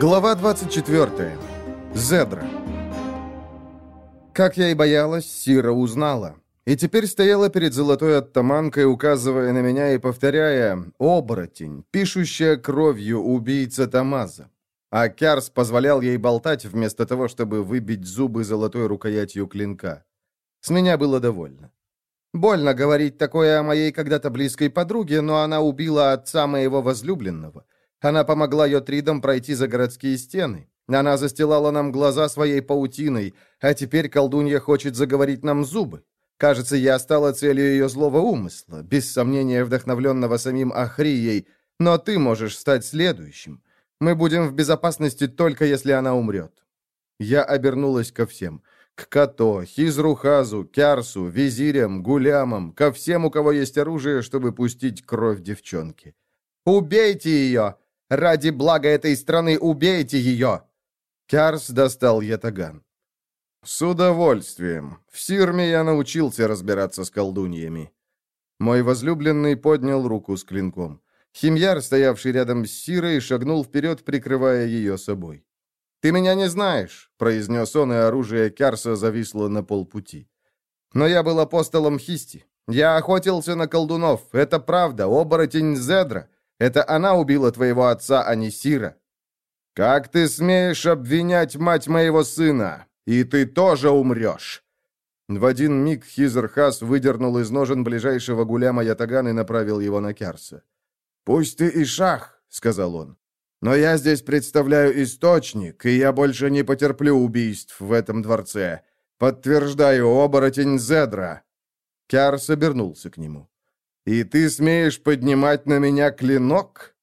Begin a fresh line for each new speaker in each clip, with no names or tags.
Глава 24. Зедра. Как я и боялась, Сира узнала. И теперь стояла перед золотой оттаманкой, указывая на меня и повторяя «Оборотень, пишущая кровью убийца Тамаза». А Кярс позволял ей болтать, вместо того, чтобы выбить зубы золотой рукоятью клинка. С меня было довольно. Больно говорить такое о моей когда-то близкой подруге, но она убила отца моего возлюбленного. Она помогла Йотридам пройти за городские стены. Она застилала нам глаза своей паутиной, а теперь колдунья хочет заговорить нам зубы. Кажется, я стала целью ее злого умысла, без сомнения вдохновленного самим Ахрией, но ты можешь стать следующим. Мы будем в безопасности только если она умрет». Я обернулась ко всем. К Като, Хизрухазу, Кярсу, визирям, гулямам, ко всем, у кого есть оружие, чтобы пустить кровь девчонки. «Убейте ее! Ради блага этой страны убейте ее!» Кярс достал ятаган. «С удовольствием. В Сирме я научился разбираться с колдуньями». Мой возлюбленный поднял руку с клинком. Химьяр, стоявший рядом с Сирой, шагнул вперед, прикрывая ее собой. «Ты меня не знаешь», — произнес он, и оружие Кярса зависло на полпути. «Но я был апостолом Хисти. Я охотился на колдунов. Это правда, оборотень Зедра. Это она убила твоего отца, а не Сира. Как ты смеешь обвинять мать моего сына? И ты тоже умрешь!» В один миг Хизерхас выдернул из ножен ближайшего гуляма ятаган и направил его на Керса. «Пусть ты и шах», — сказал он. «Но я здесь представляю источник, и я больше не потерплю убийств в этом дворце. Подтверждаю, оборотень Зедра». Кярс обернулся к нему. «И ты смеешь поднимать на меня клинок?»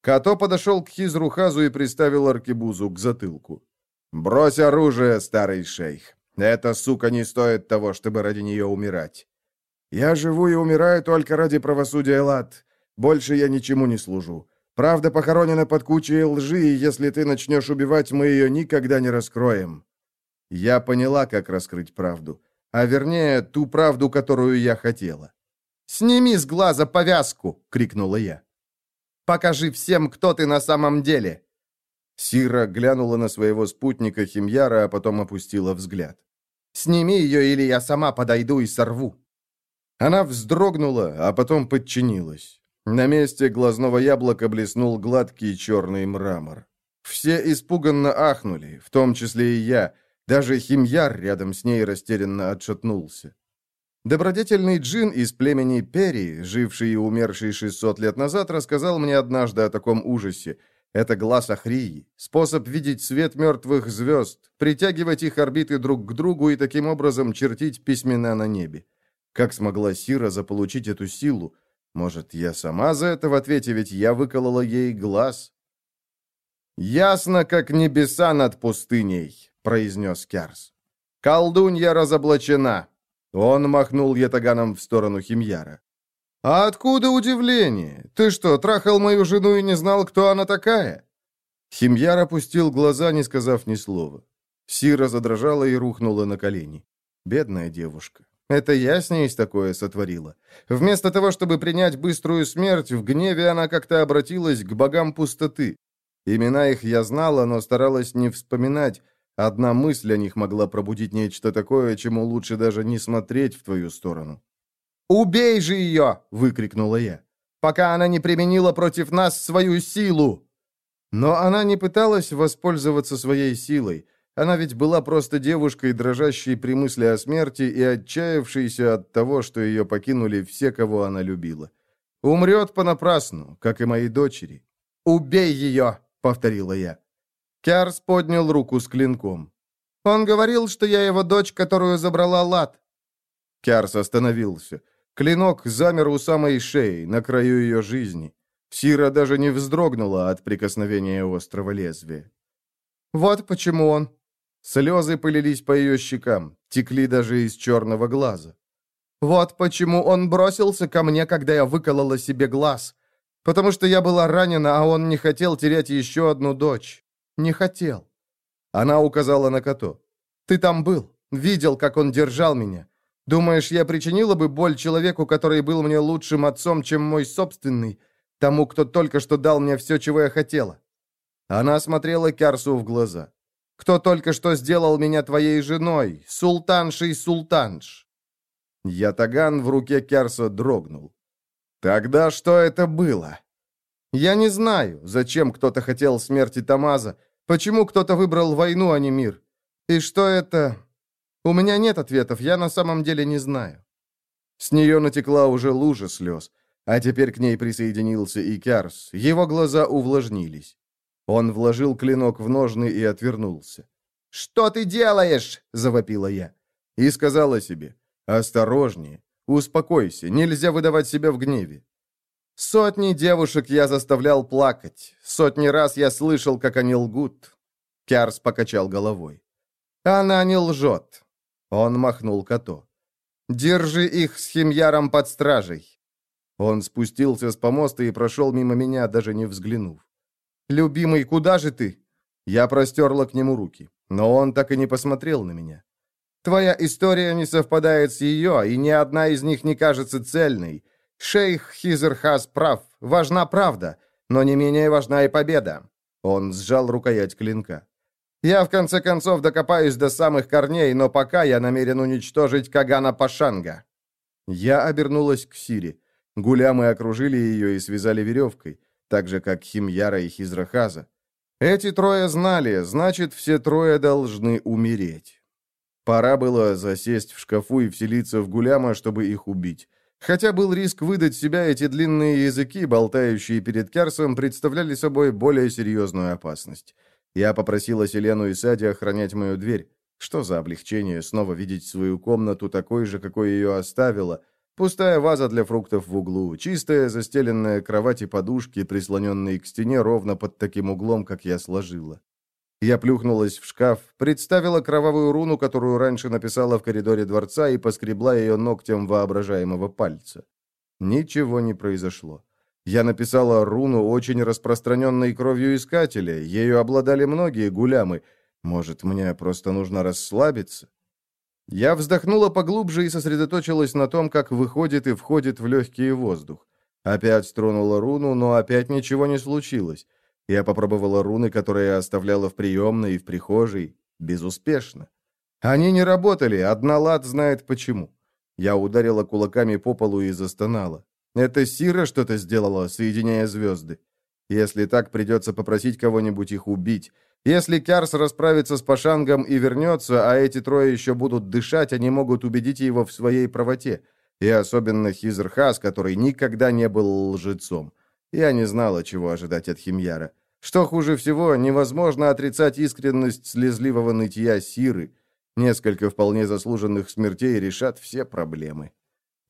Като подошел к Хизрухазу и приставил аркебузу к затылку. «Брось оружие, старый шейх. Эта сука не стоит того, чтобы ради нее умирать. Я живу и умираю только ради правосудия лад. Больше я ничему не служу. Правда похоронена под кучей лжи, и если ты начнешь убивать, мы ее никогда не раскроем». Я поняла, как раскрыть правду. А вернее, ту правду, которую я хотела. «Сними с глаза повязку!» — крикнула я. «Покажи всем, кто ты на самом деле!» Сира глянула на своего спутника Химьяра, а потом опустила взгляд. «Сними ее, или я сама подойду и сорву!» Она вздрогнула, а потом подчинилась. На месте глазного яблока блеснул гладкий черный мрамор. Все испуганно ахнули, в том числе и я. Даже Химьяр рядом с ней растерянно отшатнулся. Добродетельный джин из племени Пери, живший и умерший 600 лет назад, рассказал мне однажды о таком ужасе. Это глаз Ахрии, способ видеть свет мертвых звезд, притягивать их орбиты друг к другу и таким образом чертить письмена на небе. Как смогла Сира заполучить эту силу? Может, я сама за это в ответе, ведь я выколола ей глаз? «Ясно, как небеса над пустыней», — произнес Кярс. «Колдунья разоблачена. Он махнул ятаганом в сторону Химьяра. «А откуда удивление? Ты что, трахал мою жену и не знал, кто она такая?» Химьяр опустил глаза, не сказав ни слова. Сира задрожала и рухнула на колени. Бедная девушка. Это я с ней такое сотворила. Вместо того, чтобы принять быструю смерть, в гневе она как-то обратилась к богам пустоты. Имена их я знала, но старалась не вспоминать, Одна мысль о них могла пробудить нечто такое, чему лучше даже не смотреть в твою сторону. «Убей же ее!» — выкрикнула я. «Пока она не применила против нас свою силу!» Но она не пыталась воспользоваться своей силой. Она ведь была просто девушкой, дрожащей при мысли о смерти и отчаявшейся от того, что ее покинули все, кого она любила. Умрет понапрасну, как и мои дочери. «Убей ее!» — повторила я. Кярс поднял руку с клинком. «Он говорил, что я его дочь, которую забрала Лад». Кярс остановился. Клинок замер у самой шеи, на краю ее жизни. Сира даже не вздрогнула от прикосновения острого лезвия. «Вот почему он...» Слезы пылились по ее щекам, текли даже из черного глаза. «Вот почему он бросился ко мне, когда я выколола себе глаз. Потому что я была ранена, а он не хотел терять еще одну дочь. «Не хотел». Она указала на Като. «Ты там был. Видел, как он держал меня. Думаешь, я причинила бы боль человеку, который был мне лучшим отцом, чем мой собственный, тому, кто только что дал мне все, чего я хотела?» Она смотрела Кярсу в глаза. «Кто только что сделал меня твоей женой? Султаншей Султанш!» Ятаган в руке Кярса дрогнул. «Тогда что это было?» «Я не знаю, зачем кто-то хотел смерти Тамаза, почему кто-то выбрал войну, а не мир. И что это... У меня нет ответов, я на самом деле не знаю». С нее натекла уже лужа слез, а теперь к ней присоединился и Кярс. Его глаза увлажнились. Он вложил клинок в ножны и отвернулся. «Что ты делаешь?» — завопила я. И сказала себе, «Осторожнее, успокойся, нельзя выдавать себя в гневе». Сотни девушек я заставлял плакать. Сотни раз я слышал, как они лгут. Кярс покачал головой. «Она не лжет». Он махнул коту. «Держи их с химьяром под стражей». Он спустился с помоста и прошел мимо меня, даже не взглянув. «Любимый, куда же ты?» Я простерла к нему руки, но он так и не посмотрел на меня. «Твоя история не совпадает с ее, и ни одна из них не кажется цельной. Шейх Хизерхас прав, важна правда, но не менее важна и победа». Он сжал рукоять клинка. Я, в конце концов, докопаюсь до самых корней, но пока я намерен уничтожить Кагана Пашанга». Я обернулась к Сири. Гулямы окружили ее и связали веревкой, так же, как Химьяра и Хизрахаза. Эти трое знали, значит, все трое должны умереть. Пора было засесть в шкафу и вселиться в Гуляма, чтобы их убить. Хотя был риск выдать себя, эти длинные языки, болтающие перед Керсом, представляли собой более серьезную опасность. Я попросила Селену и Сади охранять мою дверь. Что за облегчение снова видеть свою комнату такой же, какой ее оставила. Пустая ваза для фруктов в углу, чистая застеленная кровать и подушки, прислоненные к стене ровно под таким углом, как я сложила. Я плюхнулась в шкаф, представила кровавую руну, которую раньше написала в коридоре дворца, и поскребла ее ногтем воображаемого пальца. Ничего не произошло. Я написала руну очень распространенной кровью искателя. Ею обладали многие гулямы. Может, мне просто нужно расслабиться? Я вздохнула поглубже и сосредоточилась на том, как выходит и входит в легкий воздух. Опять стронула руну, но опять ничего не случилось. Я попробовала руны, которые оставляла в приемной и в прихожей. Безуспешно. Они не работали, одна лад знает почему. Я ударила кулаками по полу и застонала. Это Сира что-то сделала, соединяя звезды. Если так, придется попросить кого-нибудь их убить. Если Кярс расправится с Пашангом и вернется, а эти трое еще будут дышать, они могут убедить его в своей правоте. И особенно Хизерхас, который никогда не был лжецом. Я не знала, чего ожидать от Химьяра. Что хуже всего, невозможно отрицать искренность слезливого нытья Сиры. Несколько вполне заслуженных смертей решат все проблемы.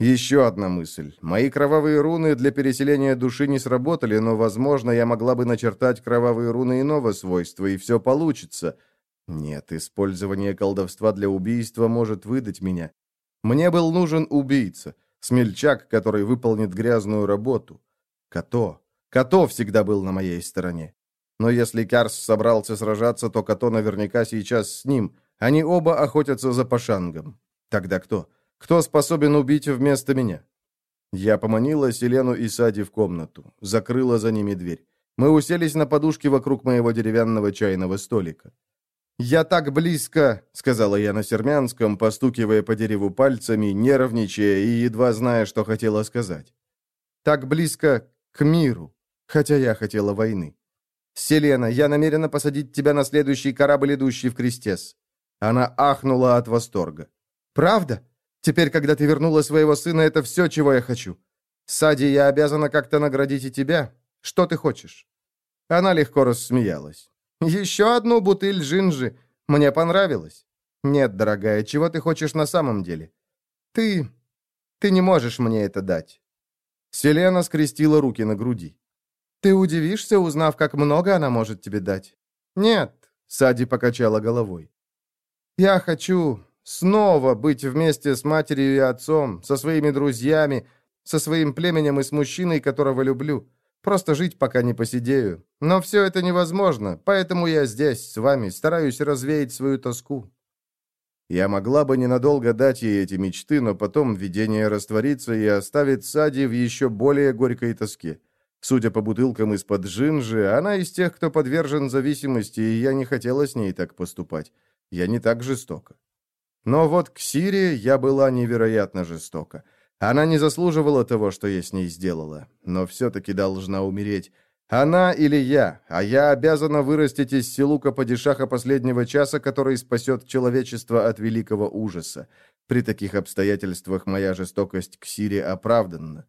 Еще одна мысль. Мои кровавые руны для переселения души не сработали, но, возможно, я могла бы начертать кровавые руны иного свойства, и все получится. Нет, использование колдовства для убийства может выдать меня. Мне был нужен убийца, смельчак, который выполнит грязную работу. Като. Като всегда был на моей стороне. Но если Кярс собрался сражаться, то Като наверняка сейчас с ним. Они оба охотятся за Пашангом. Тогда кто? Кто способен убить вместо меня? Я поманила Селену и Сади в комнату, закрыла за ними дверь. Мы уселись на подушке вокруг моего деревянного чайного столика. «Я так близко», — сказала я на сермянском, постукивая по дереву пальцами, нервничая и едва зная, что хотела сказать. «Так близко к миру, хотя я хотела войны. Селена, я намерена посадить тебя на следующий корабль, идущий в Крестес». Она ахнула от восторга. «Правда? Теперь, когда ты вернула своего сына, это все, чего я хочу. Сади, я обязана как-то наградить и тебя. Что ты хочешь?» Она легко рассмеялась. «Еще одну бутыль джинжи. Мне понравилось». «Нет, дорогая, чего ты хочешь на самом деле?» «Ты... ты не можешь мне это дать». Селена скрестила руки на груди. «Ты удивишься, узнав, как много она может тебе дать?» «Нет», — Сади покачала головой. «Я хочу Снова быть вместе с матерью и отцом, со своими друзьями, со своим племенем и с мужчиной, которого люблю. Просто жить, пока не посидею. Но все это невозможно, поэтому я здесь, с вами, стараюсь развеять свою тоску». Я могла бы ненадолго дать ей эти мечты, но потом видение растворится и оставит Сади в еще более горькой тоске. Судя по бутылкам из-под джинжи, она из тех, кто подвержен зависимости, и я не хотела с ней так поступать. Я не так жестока. Но вот к Сире я была невероятно жестока. Она не заслуживала того, что я с ней сделала, но все-таки должна умереть. Она или я, а я обязана вырастить из Силука падишаха последнего часа, который спасет человечество от великого ужаса. При таких обстоятельствах моя жестокость к Сире оправданна.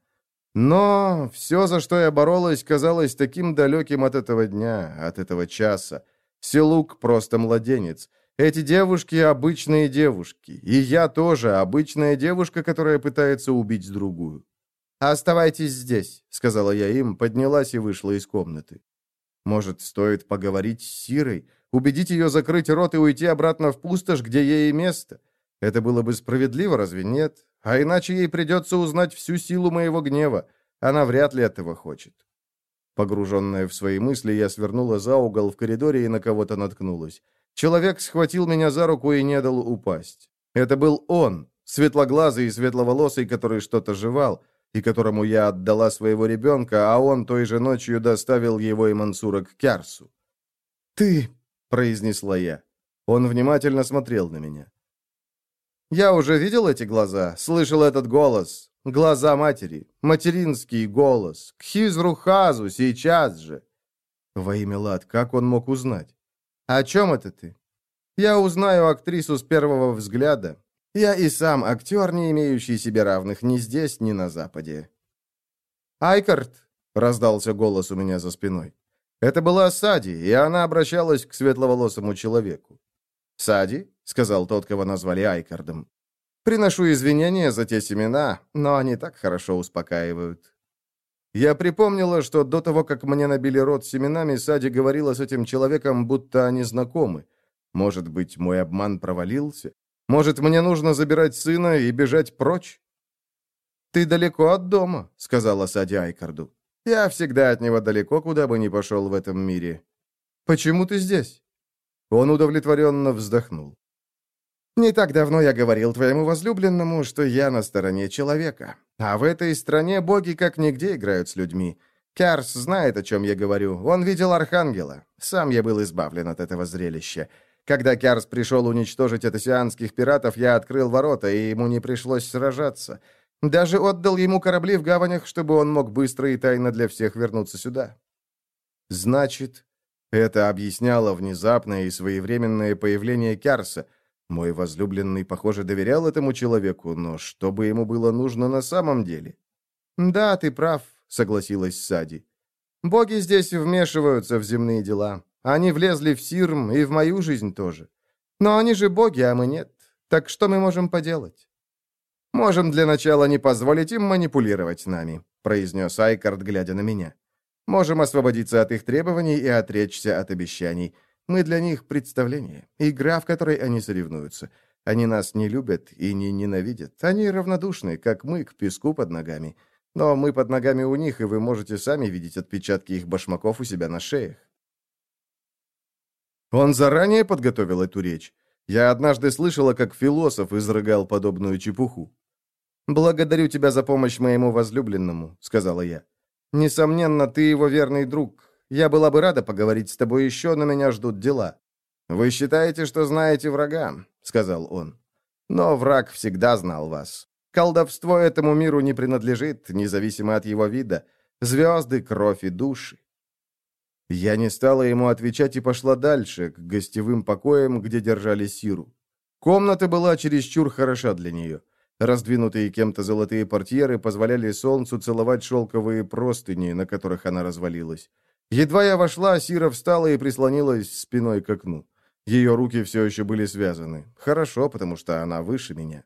Но все, за что я боролась, казалось таким далеким от этого дня, от этого часа. Силук просто младенец. Эти девушки — обычные девушки. И я тоже обычная девушка, которая пытается убить другую. «Оставайтесь здесь», — сказала я им, поднялась и вышла из комнаты. «Может, стоит поговорить с Сирой, убедить ее закрыть рот и уйти обратно в пустошь, где ей место? Это было бы справедливо, разве нет? А иначе ей придется узнать всю силу моего гнева. Она вряд ли этого хочет». Погруженная в свои мысли, я свернула за угол в коридоре и на кого-то наткнулась. Человек схватил меня за руку и не дал упасть. Это был он, светлоглазый и светловолосый, который что-то жевал, и которому я отдала своего ребенка, а он той же ночью доставил его и Мансура к Кярсу. «Ты!» — произнесла я. Он внимательно смотрел на меня. «Я уже видел эти глаза, слышал этот голос. Глаза матери, материнский голос. К Хизрухазу, сейчас же!» Во имя Лад, как он мог узнать? «О чем это ты?» «Я узнаю актрису с первого взгляда. Я и сам актер, не имеющий себе равных ни здесь, ни на Западе». «Айкарт!» — раздался голос у меня за спиной. Это была Сади, и она обращалась к светловолосому человеку. «Сади?» — сказал тот, кого назвали Айкардом. «Приношу извинения за те семена, но они так хорошо успокаивают». Я припомнила, что до того, как мне набили рот семенами, Сади говорила с этим человеком, будто они знакомы. Может быть, мой обман провалился? Может, мне нужно забирать сына и бежать прочь? «Ты далеко от дома», — сказала Сади Айкарду. «Я всегда от него далеко, куда бы ни пошел в этом мире». «Почему ты здесь?» Он удовлетворенно вздохнул. «Не так давно я говорил твоему возлюбленному, что я на стороне человека. А в этой стране боги как нигде играют с людьми. Кярс знает, о чем я говорю. Он видел Архангела. Сам я был избавлен от этого зрелища. Когда Кярс пришел уничтожить этосианских пиратов, я открыл ворота, и ему не пришлось сражаться. Даже отдал ему корабли в гаванях, чтобы он мог быстро и тайно для всех вернуться сюда. Значит, это объясняло внезапное и своевременное появление Кярса — мой возлюбленный, похоже, доверял этому человеку, но что бы ему было нужно на самом деле? «Да, ты прав», — согласилась Сади. «Боги здесь вмешиваются в земные дела. Они влезли в Сирм и в мою жизнь тоже. Но они же боги, а мы нет. Так что мы можем поделать?» «Можем для начала не позволить им манипулировать нами», — произнес Айкард, глядя на меня. «Можем освободиться от их требований и отречься от обещаний. Мы для них представление, игра, в которой они соревнуются. Они нас не любят и не ненавидят. Они равнодушны, как мы, к песку под ногами. Но мы под ногами у них, и вы можете сами видеть отпечатки их башмаков у себя на шеях. Он заранее подготовил эту речь. Я однажды слышала, как философ изрыгал подобную чепуху. «Благодарю тебя за помощь моему возлюбленному», — сказала я. «Несомненно, ты его верный друг, я была бы рада поговорить с тобой еще, но меня ждут дела». «Вы считаете, что знаете врага?» — сказал он. «Но враг всегда знал вас. Колдовство этому миру не принадлежит, независимо от его вида. Звезды, кровь и души». Я не стала ему отвечать и пошла дальше, к гостевым покоям, где держали Сиру. Комната была чересчур хороша для нее. Раздвинутые кем-то золотые портьеры позволяли солнцу целовать шелковые простыни, на которых она развалилась. Едва я вошла, Сира встала и прислонилась спиной к окну. Ее руки все еще были связаны. Хорошо, потому что она выше меня.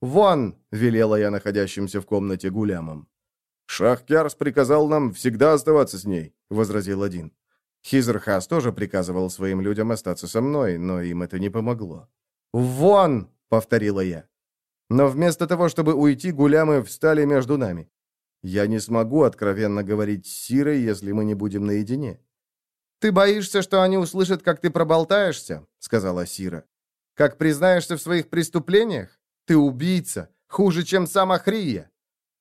«Вон!» — велела я находящимся в комнате гулямам. «Шахкярс приказал нам всегда оставаться с ней», — возразил один. Хизерхас тоже приказывал своим людям остаться со мной, но им это не помогло. «Вон!» — повторила я. Но вместо того, чтобы уйти, гулямы встали между нами. Я не смогу откровенно говорить с Сирой, если мы не будем наедине». «Ты боишься, что они услышат, как ты проболтаешься?» — сказала Сира. «Как признаешься в своих преступлениях? Ты убийца, хуже, чем сам Ахрия.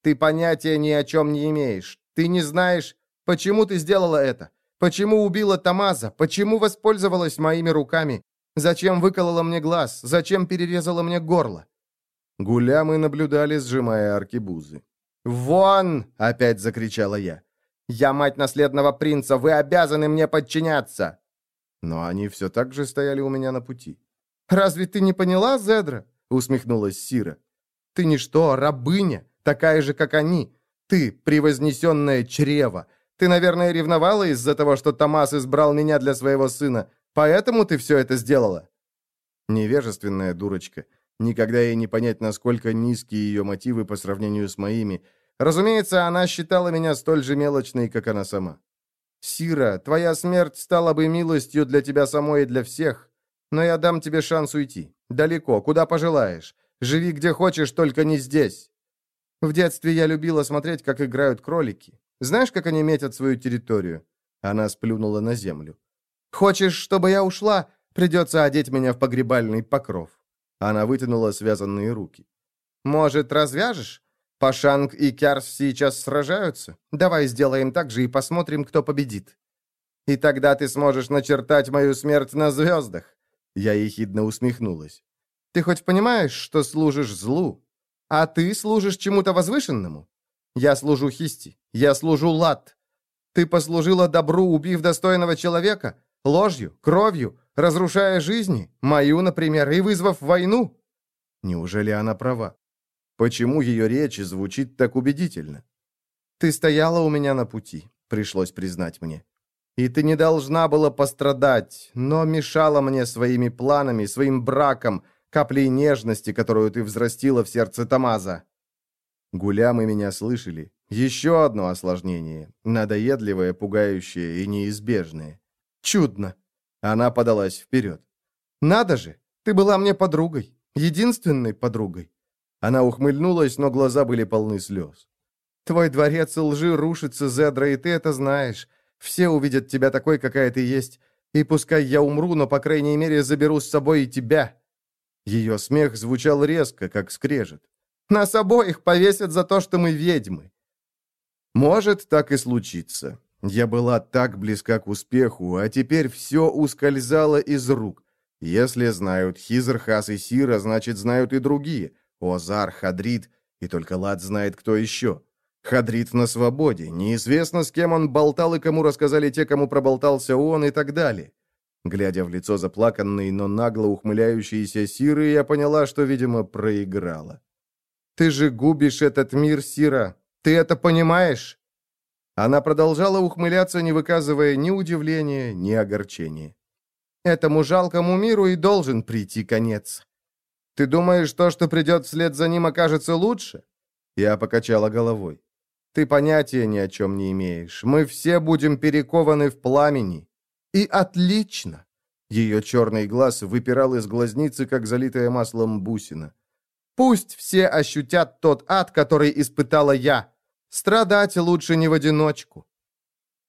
Ты понятия ни о чем не имеешь. Ты не знаешь...» Почему ты сделала это? Почему убила Тамаза? Почему воспользовалась моими руками? Зачем выколола мне глаз? Зачем перерезала мне горло?» Гулямы наблюдали, сжимая аркебузы. «Вон!» — опять закричала я. «Я мать наследного принца, вы обязаны мне подчиняться!» Но они все так же стояли у меня на пути. «Разве ты не поняла, Зедра?» — усмехнулась Сира. «Ты ничто, рабыня, такая же, как они. Ты — превознесенное чрево. Ты, наверное, ревновала из-за того, что Томас избрал меня для своего сына. Поэтому ты все это сделала?» Невежественная дурочка. Никогда ей не понять, насколько низкие ее мотивы по сравнению с моими. Разумеется, она считала меня столь же мелочной, как она сама. «Сира, твоя смерть стала бы милостью для тебя самой и для всех. Но я дам тебе шанс уйти. Далеко, куда пожелаешь. Живи где хочешь, только не здесь». В детстве я любила смотреть, как играют кролики. Знаешь, как они метят свою территорию?» Она сплюнула на землю. «Хочешь, чтобы я ушла? Придется одеть меня в погребальный покров». Она вытянула связанные руки. «Может, развяжешь? Пашанг и Кярс сейчас сражаются. Давай сделаем так же и посмотрим, кто победит. И тогда ты сможешь начертать мою смерть на звездах». Я ехидно усмехнулась. «Ты хоть понимаешь, что служишь злу? А ты служишь чему-то возвышенному? Я служу Хисти, я служу Лат. Ты послужила добру, убив достойного человека, ложью, кровью, разрушая жизни, мою, например, и вызвав войну. Неужели она права? Почему ее речь звучит так убедительно? Ты стояла у меня на пути, пришлось признать мне. И ты не должна была пострадать, но мешала мне своими планами, своим браком, каплей нежности, которую ты взрастила в сердце Тамаза. Гулямы меня слышали. Еще одно осложнение. Надоедливое, пугающее и неизбежное. Чудно. Она подалась вперед. «Надо же! Ты была мне подругой. Единственной подругой». Она ухмыльнулась, но глаза были полны слез. «Твой дворец лжи рушится, Зедра, и ты это знаешь. Все увидят тебя такой, какая ты есть. И пускай я умру, но, по крайней мере, заберу с собой и тебя». Ее смех звучал резко, как скрежет. «Нас обоих повесят за то, что мы ведьмы». Может, так и случится. Я была так близка к успеху, а теперь все ускользало из рук. Если знают Хизерхас и Сира, значит, знают и другие. Озар, Хадрид, и только Лад знает, кто еще. Хадрид на свободе. Неизвестно, с кем он болтал и кому рассказали те, кому проболтался он и так далее. Глядя в лицо заплаканной, но нагло ухмыляющейся Сиры, я поняла, что, видимо, проиграла. «Ты же губишь этот мир, Сира. Ты это понимаешь?» Она продолжала ухмыляться, не выказывая ни удивления, ни огорчения. «Этому жалкому миру и должен прийти конец. Ты думаешь, то, что придет вслед за ним, окажется лучше?» Я покачала головой. «Ты понятия ни о чем не имеешь. Мы все будем перекованы в пламени. И отлично!» Ее черный глаз выпирал из глазницы, как залитая маслом бусина. «Пусть все ощутят тот ад, который испытала я!» Страдать лучше не в одиночку.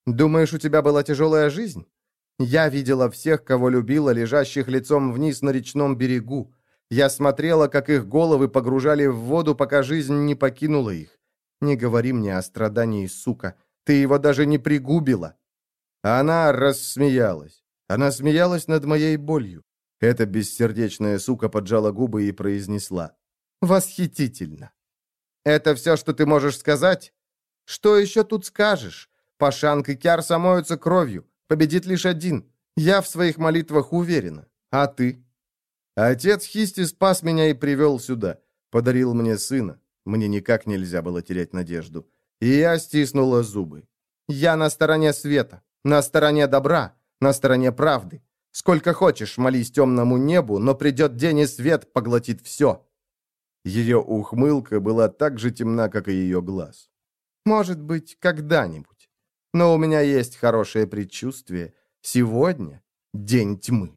Думаешь, у тебя была тяжелая жизнь? Я видела всех, кого любила, лежащих лицом вниз на речном берегу. Я смотрела, как их головы погружали в воду, пока жизнь не покинула их. Не говори мне о страдании, сука. Ты его даже не пригубила. Она рассмеялась. Она смеялась над моей болью. Эта бессердечная сука поджала губы и произнесла. «Восхитительно! Это все, что ты можешь сказать? Что еще тут скажешь? Пашанг и Кяр самоются кровью. Победит лишь один. Я в своих молитвах уверена. А ты? Отец Хисти спас меня и привел сюда. Подарил мне сына. Мне никак нельзя было терять надежду. И я стиснула зубы. Я на стороне света, на стороне добра, на стороне правды. Сколько хочешь молись темному небу, но придет день, и свет поглотит все. Ее ухмылка была так же темна, как и ее глаз. Может быть, когда-нибудь. Но у меня есть хорошее предчувствие. Сегодня день тьмы.